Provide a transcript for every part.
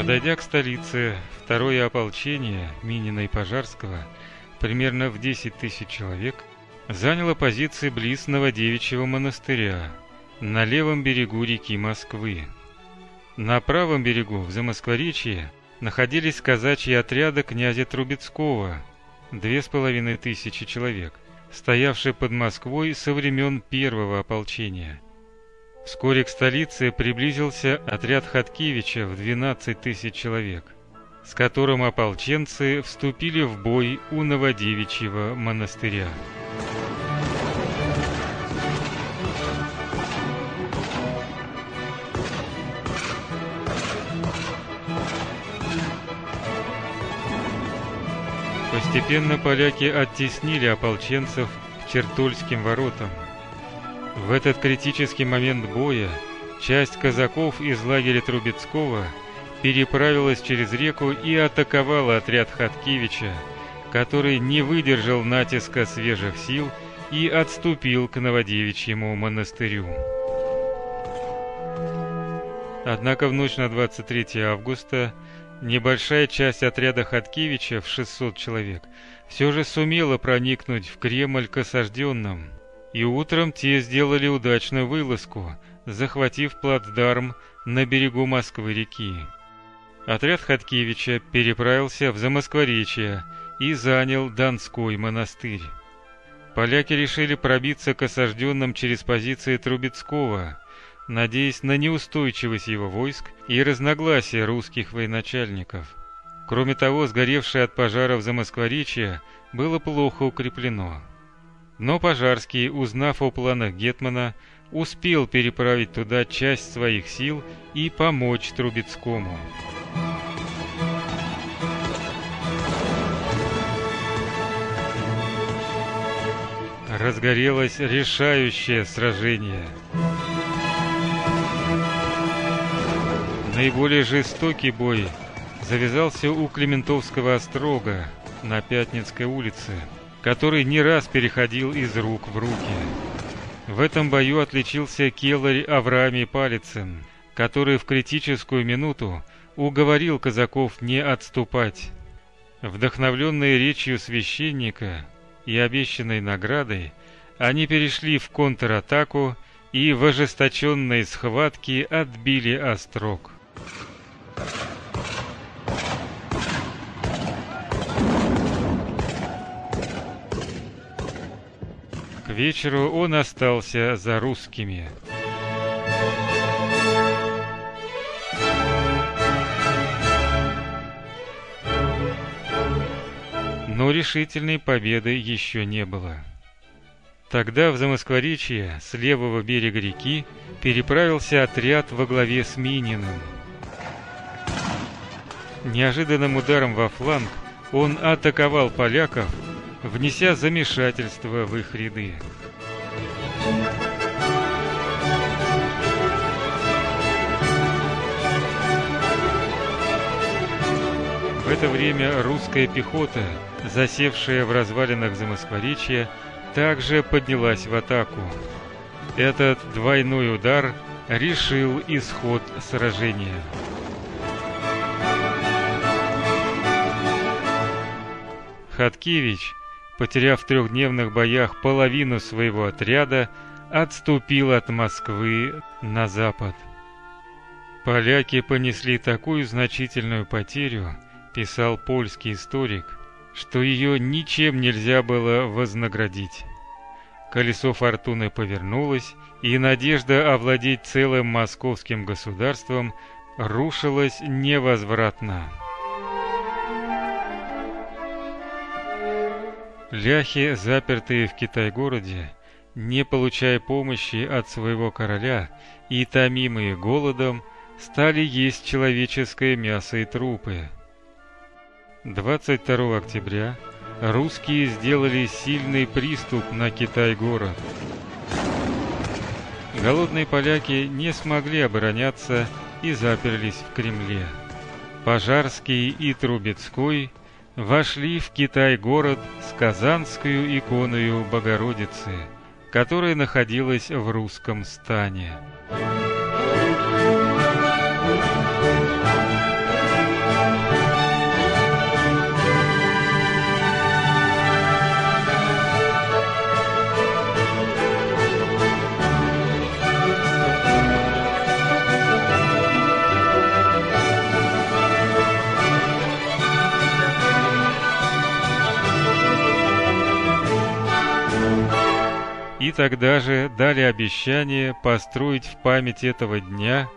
Подойдя к столице, второе ополчение Минина и Пожарского, примерно в 10 тысяч человек, заняло позиции близ Новодевичьего монастыря, на левом берегу реки Москвы. На правом берегу, в Замоскворечье, находились казачьи отряды князя Трубецкого, две с половиной тысячи человек, стоявшие под Москвой со времен первого ополчения. Вскоре к столице приблизился отряд Хаткевича в 12 тысяч человек, с которым ополченцы вступили в бой у Новодевичьего монастыря. Постепенно поляки оттеснили ополченцев к Чертольским воротам. В этот критический момент боя часть казаков из лагеря Трубецкого переправилась через реку и атаковала отряд Хаткевича, который не выдержал натиска свежих сил и отступил к Новодевичьему монастырю. Однако в ночь на 23 августа Небольшая часть отряда Хаткевича в 600 человек все же сумела проникнуть в Кремль к осажденным, и утром те сделали удачную вылазку, захватив плацдарм на берегу Москвы-реки. Отряд Хаткевича переправился в Замоскворечье и занял Донской монастырь. Поляки решили пробиться к осажденным через позиции Трубецкого – надеясь на неустойчивость его войск и разногласия русских военачальников. Кроме того, сгоревшее от пожаров Замоскворечье было плохо укреплено. Но Пожарский, узнав о планах Гетмана, успел переправить туда часть своих сил и помочь Трубецкому. Разгорелось решающее сражение. Наиболее жестокий бой завязался у Клементовского острога на Пятницкой улице, который не раз переходил из рук в руки. В этом бою отличился келарь Авраамий Палицын, который в критическую минуту уговорил казаков не отступать. Вдохновленные речью священника и обещанной наградой, они перешли в контратаку и в ожесточенной схватке отбили острог. К вечеру он остался за русскими. Но решительной победы еще не было. Тогда в Замоскворечье с левого берега реки переправился отряд во главе с Мининым. Неожиданным ударом во фланг он атаковал поляков, внеся замешательство в их ряды. В это время русская пехота, засевшая в развалинах Замоскворечья, также поднялась в атаку. Этот двойной удар решил исход сражения. Хаткевич, потеряв в трехдневных боях половину своего отряда, отступил от Москвы на запад. Поляки понесли такую значительную потерю, писал польский историк, что ее ничем нельзя было вознаградить. Колесо фортуны повернулось, и надежда овладеть целым московским государством рушилась невозвратно. Ляхи, запертые в Китай-городе, не получая помощи от своего короля и томимые голодом, стали есть человеческое мясо и трупы. 22 октября русские сделали сильный приступ на Китай-город. Голодные поляки не смогли обороняться и заперлись в Кремле. Пожарский и Трубецкой вошли в Китай-город с Казанскую иконою Богородицы, которая находилась в русском стане. И тогда же дали обещание построить в память этого дня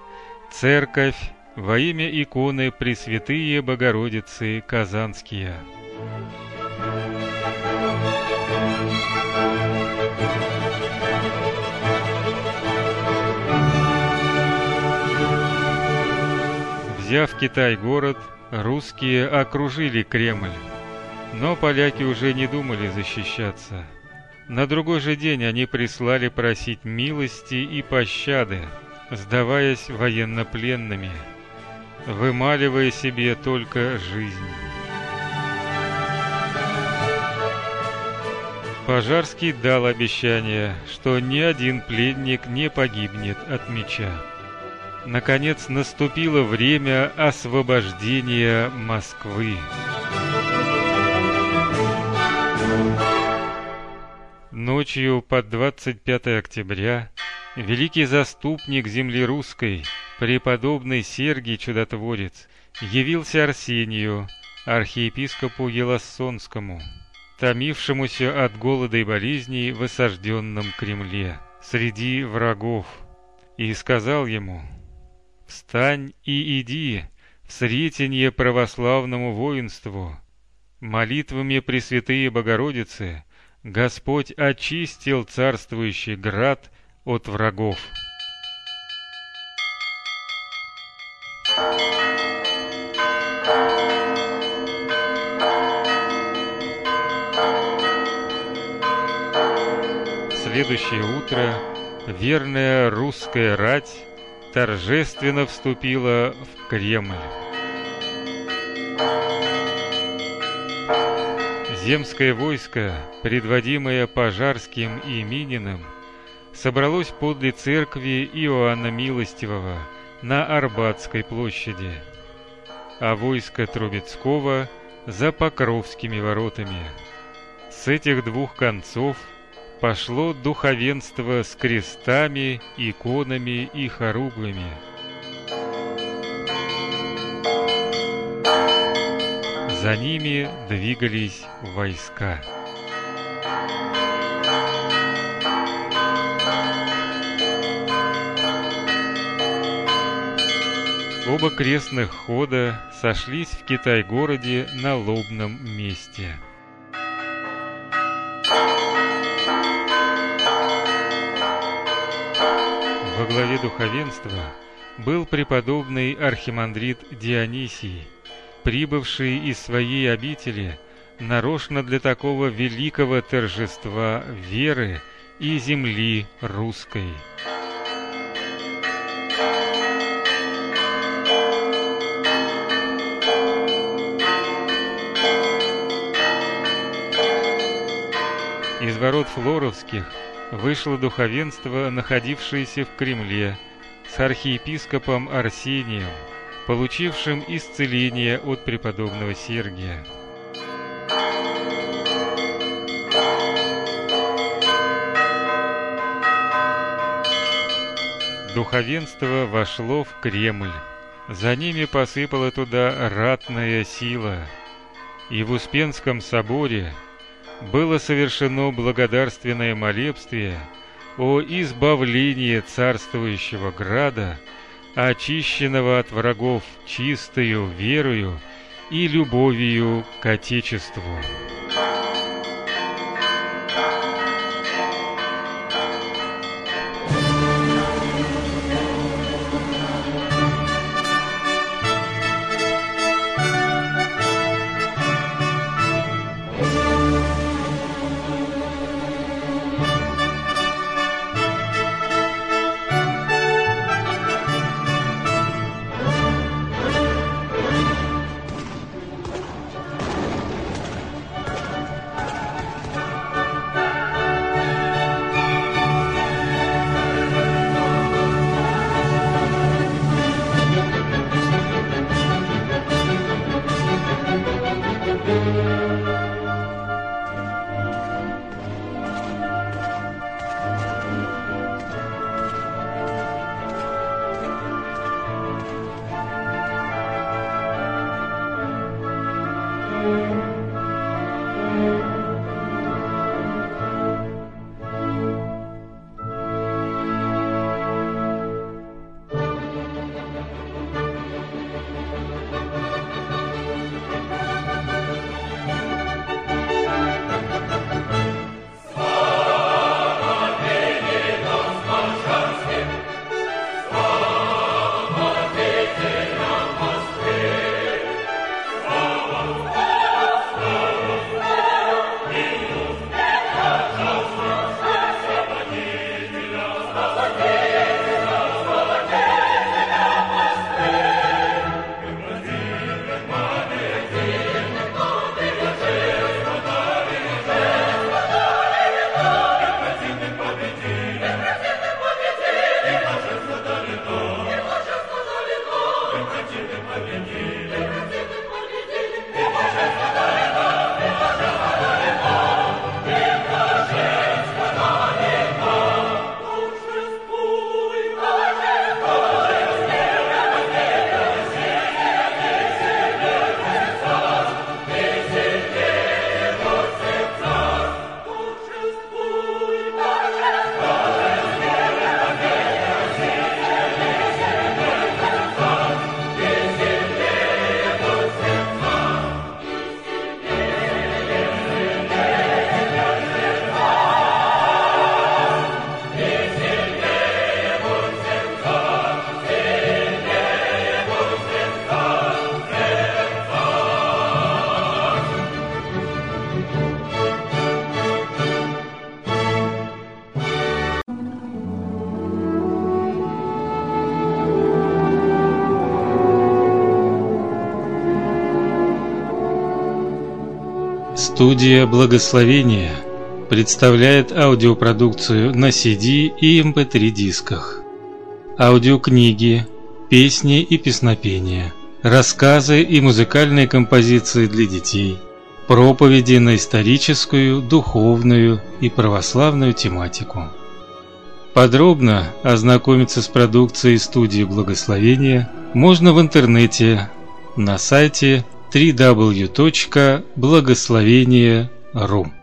церковь во имя иконы Пресвятые Богородицы Казанские. Взяв Китай-город, русские окружили Кремль. Но поляки уже не думали защищаться. На другой же день они прислали просить милости и пощады, сдаваясь военнопленными, вымаливая себе только жизнь. Пожарский дал обещание, что ни один пленник не погибнет от меча. Наконец наступило время освобождения Москвы. Ночью под 25 октября великий заступник земли русской, преподобный Сергий Чудотворец, явился Арсению, архиепископу Елассонскому, томившемуся от голода и болезней в осажденном Кремле, среди врагов, и сказал ему – Встань и иди в сретенье православному воинству. Молитвами Пресвятые Богородицы Господь очистил царствующий град от врагов. Следующее утро верная русская рать торжественно вступила в Кремль. Земское войско, предводимое Пожарским и Мининым, собралось подле церкви Иоанна Милостивого на Арбатской площади, а войско Трубецкого за Покровскими воротами. С этих двух концов – пошло духовенство с крестами, иконами и хоругвями. За ними двигались войска. Оба крестных хода сошлись в Китай-городе на лобном месте. Во главе духовенства был преподобный архимандрит Дионисий, прибывший из своей обители нарочно для такого великого торжества веры и земли русской. Из ворот Флоровских вышло духовенство, находившееся в Кремле, с архиепископом Арсением, получившим исцеление от преподобного Сергия. Духовенство вошло в Кремль. За ними посыпала туда ратная сила. И в Успенском соборе было совершено благодарственное молебствие о избавлении царствующего града, очищенного от врагов чистою верою и любовью к Отечеству. Студия Благословения представляет аудиопродукцию на CD и MP3 дисках. Аудиокниги, песни и песнопения, рассказы и музыкальные композиции для детей, проповеди на историческую, духовную и православную тематику. Подробно ознакомиться с продукцией студии Благословения можно в интернете на сайте www.благословение.ру